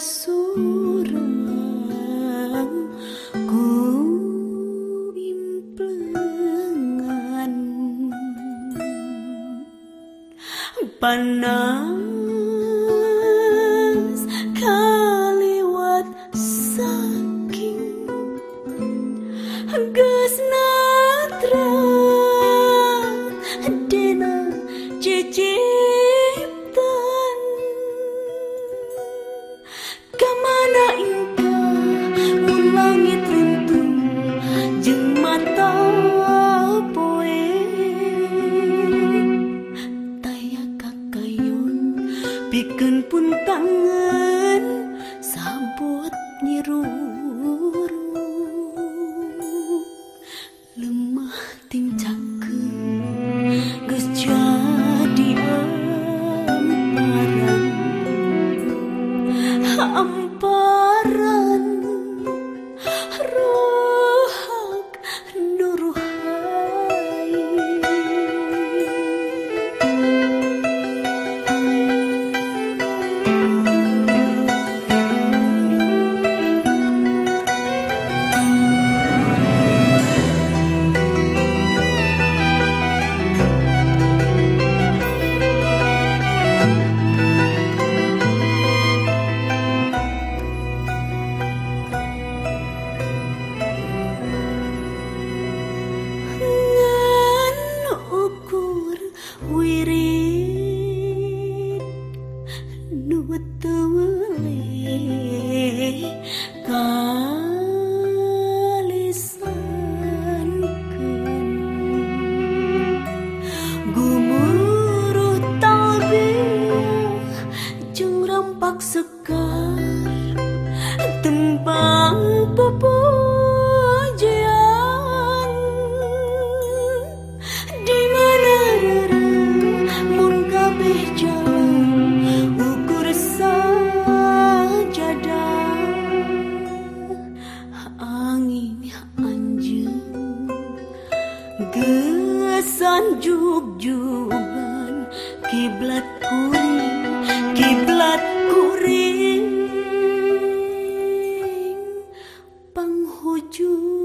surang ku implengan panas pikeun pun tangan sabut nyiruru rampak sekar tembang pepujian. Di mana rere mun kabeh jalan ukur sajadah angin anjeun geus sanjug hujung